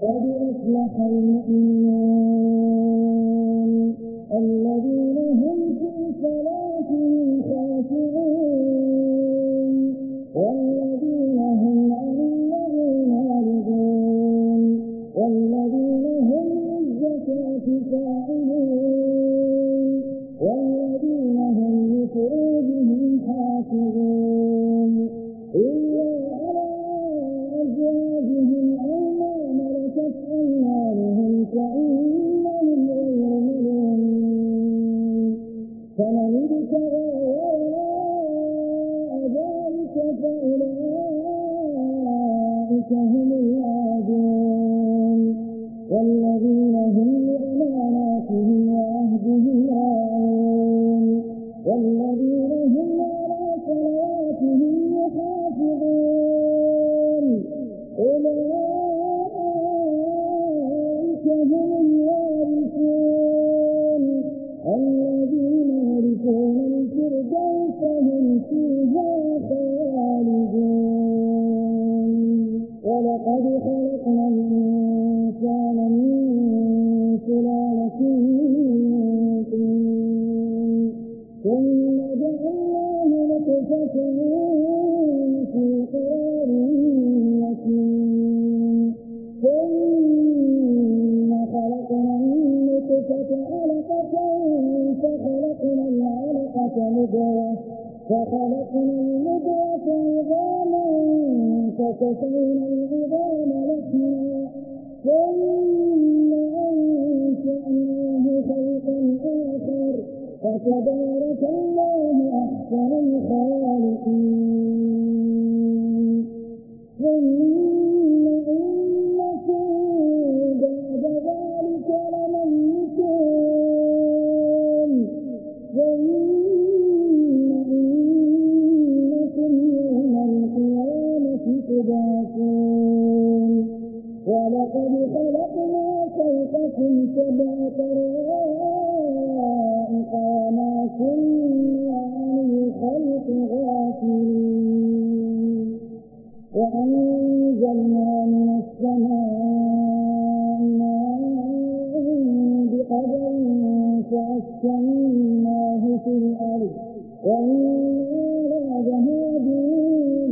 قد أفلح المؤمنون فأولئك هم الأرض وإنا على ذهاب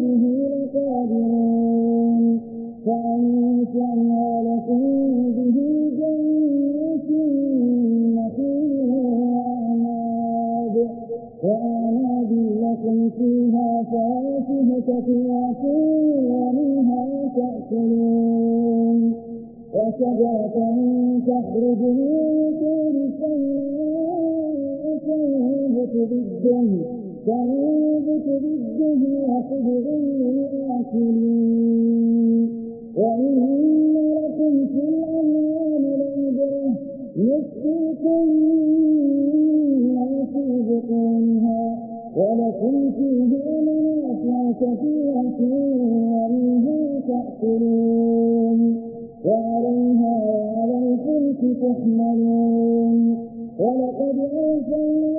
به لقادرون فأنشأنا لكم به جنات نخيل وأعناب وأعناب لكم فيها فواكه كثيرة ومنها تأكلون وشجرة تخرج من تنبت بالدهن تنبت بالدهن وخضر للآكلين وإن لكم في الأنعام لعبرة نسقيكم مما في بطونها ولكم فيه منافع كثيرة ومنها تأكلون وعليها وعلى الفلك تحملون ولقد أرسلنا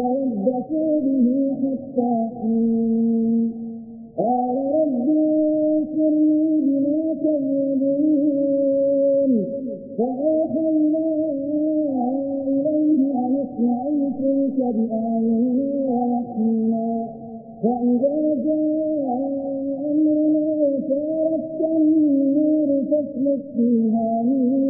فتربصوا به حتى حين قال رب انصرني بما كذبون فأوحينا إليه أن اصنع الفلك بأعيننا ووحينا فإذا جاء أمرنا وفارت النور فاسلك فيها من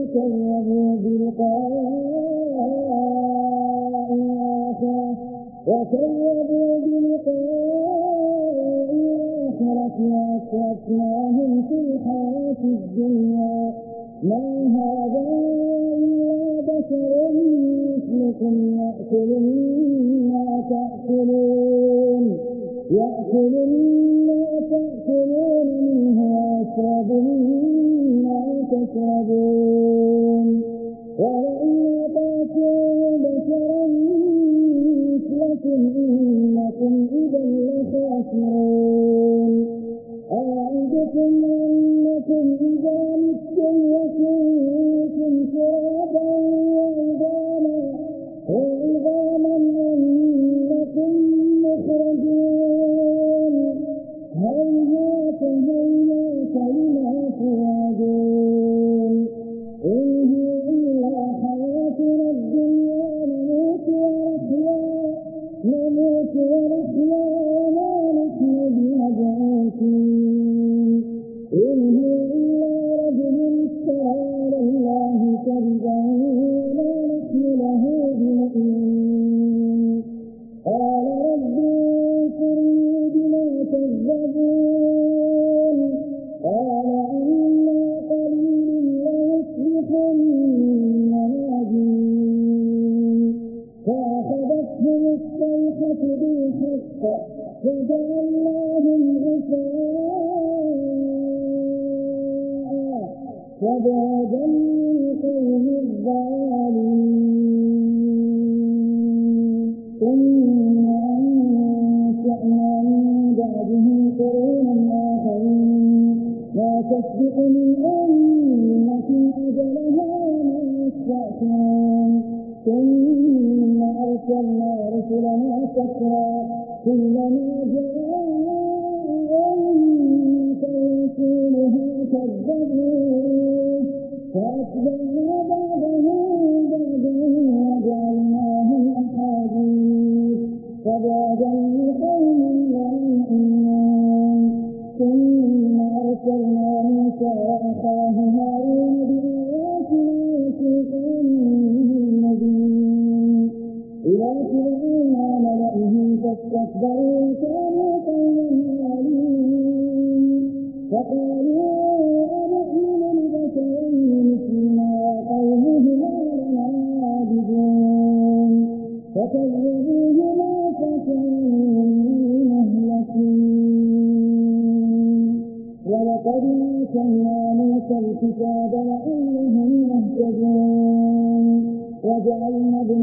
وكذبوا بلقاء الآخرة وكذبوا بلقاء الآخرة وأترفناهم في الحياة الدنيا ما هذا إلا بشر مثلكم يأكل مما تأكلون يأكل مما تأكلون منه ويشرب مما تشربون من أمة أجلها وما يستأخرون ثم أرسلنا رسلنا تترى كلما جاء أمة رسولها كذبوه فأتبعنا فاستكبروا وكانوا قوما عالين فقالوا أنؤمن لبشرين مثلنا وقومهما لنا عابدون. فكذبوهما فكانوا ولقد آتينا موسى الكتاب لعلهم يهتدون. وجعلنا ابن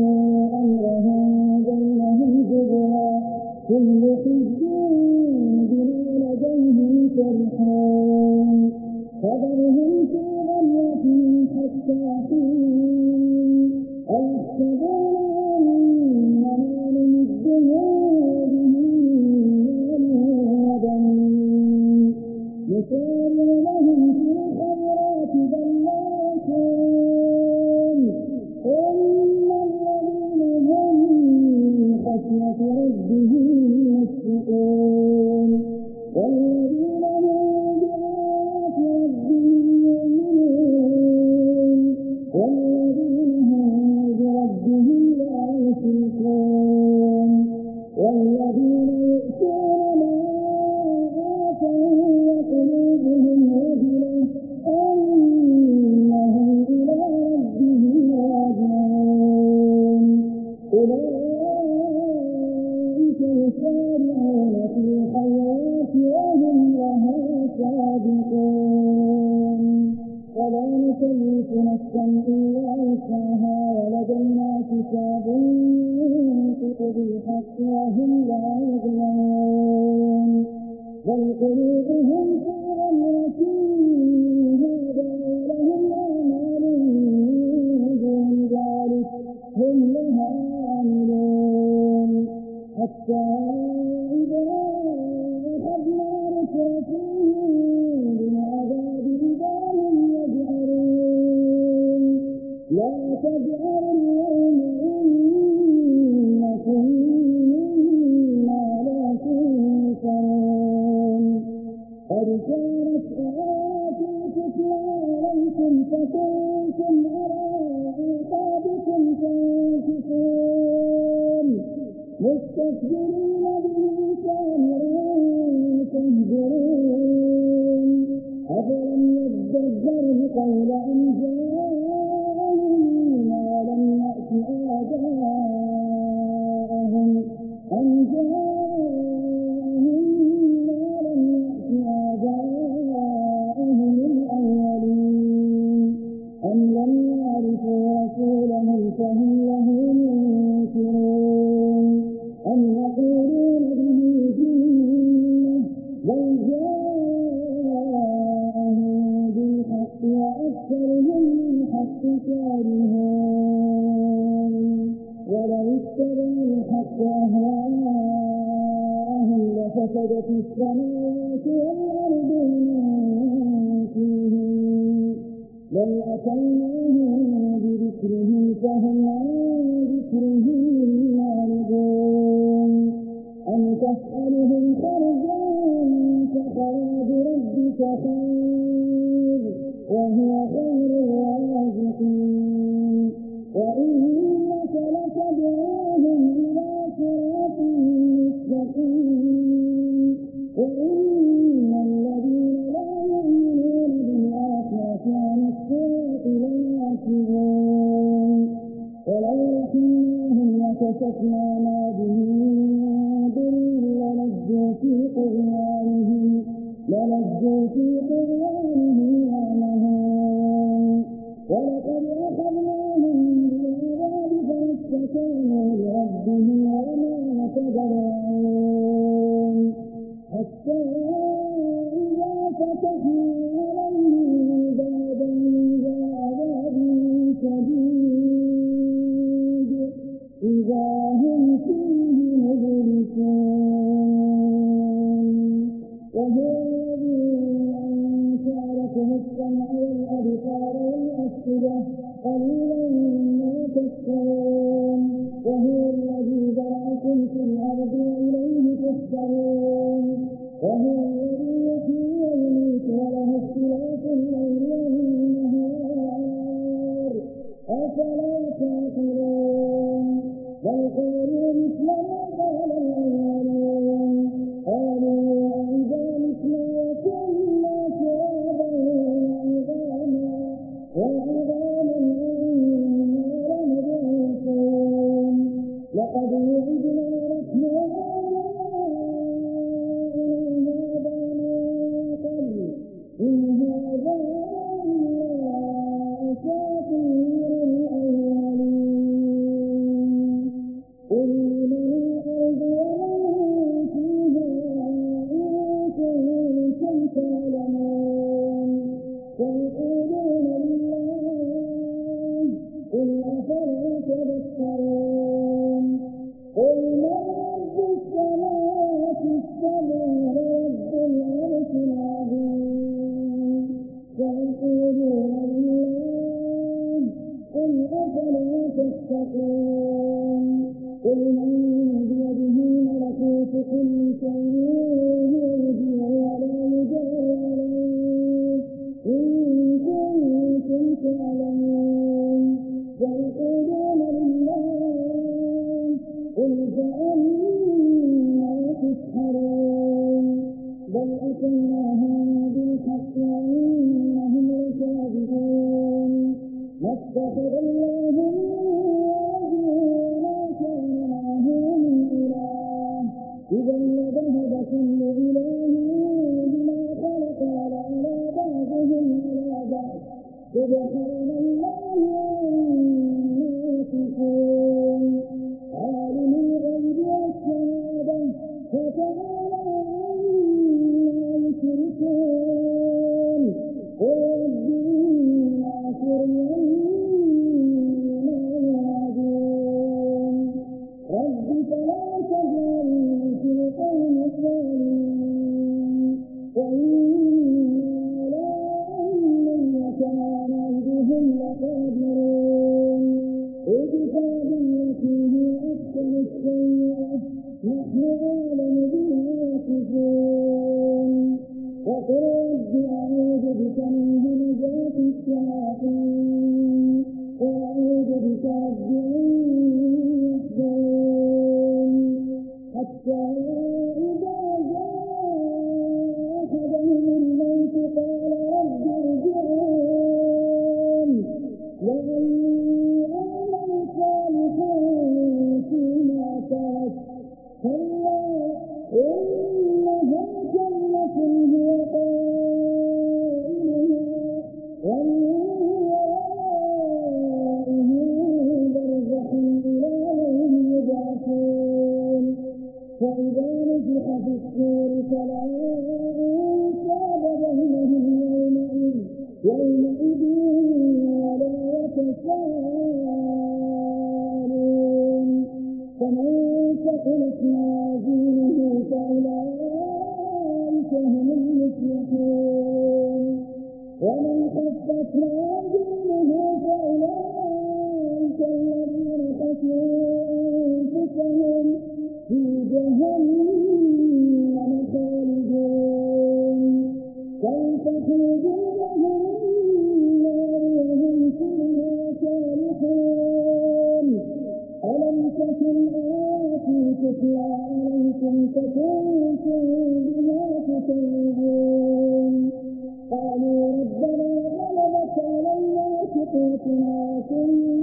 فسدت السماوات والأرض وما فيه لو أتيناهم بذكره فهم عن ذكره معرضون؟ أم تسألهم خرجا فخراج ربك خير وهو خير واحدة قليلا ما تشكرون وهو الذي ذرأكم في الأرض وإليه تحشرون. 天不相怜，一片荒林，哪能成天？山风吹过，漫天黄叶，一片片飘落下来。为了你伤心，为了你伤心，为了你伤心。为了你伤心，为了你伤心，为了你伤心。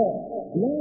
God